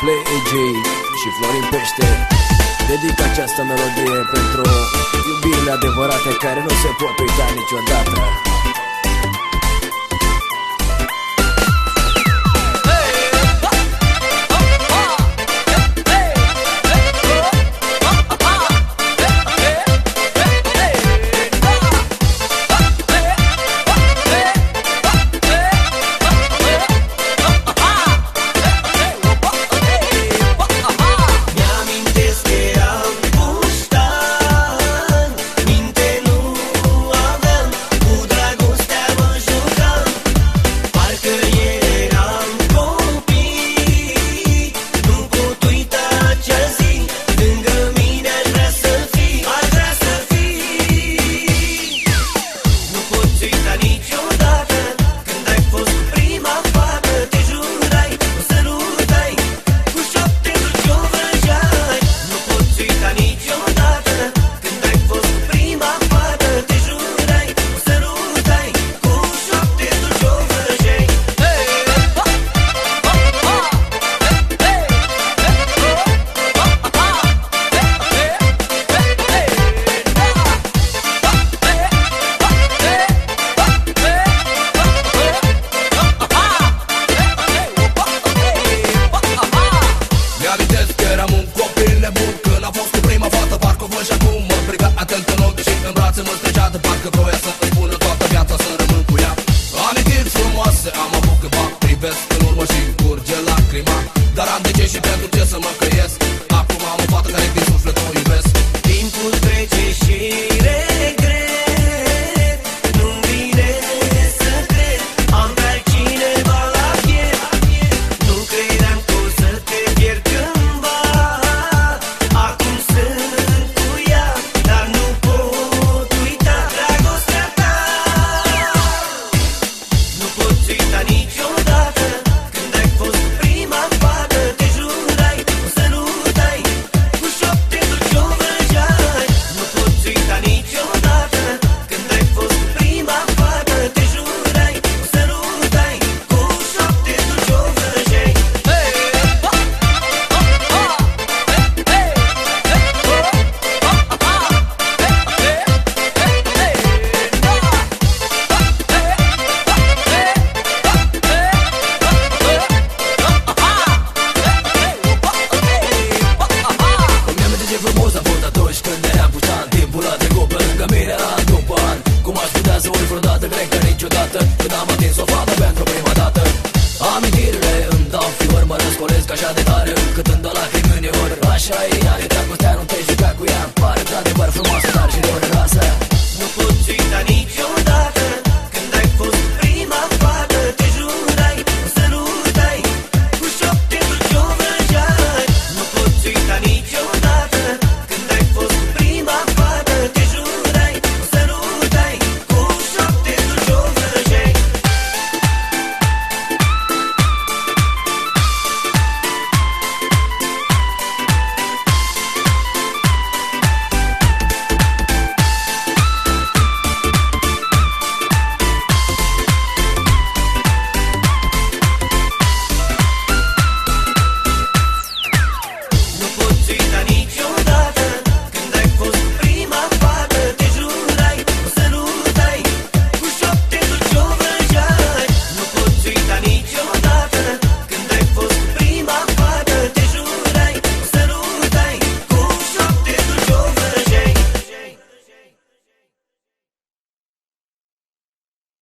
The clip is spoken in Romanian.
Play AJ și Florin Pește. Dedic această melodie pentru iubirile adevărate care nu se pot uita niciodată brațe mă strigea de parcă vroia să îmi spună toată viața să rămân cu ea. Amintiri frumoase am avut cândva Privesc în urmă și curge lacrima. Dar am de ce și pentru ce Amintirile îmi dau fior Mă răscolesc așa de tare Încât îmi dă lacrimi uneori. Așa e ea, e dragostea, nu te juca cu ea. Pare într-adevăr frumoasă, dar și dureroasă Nu pot uita nici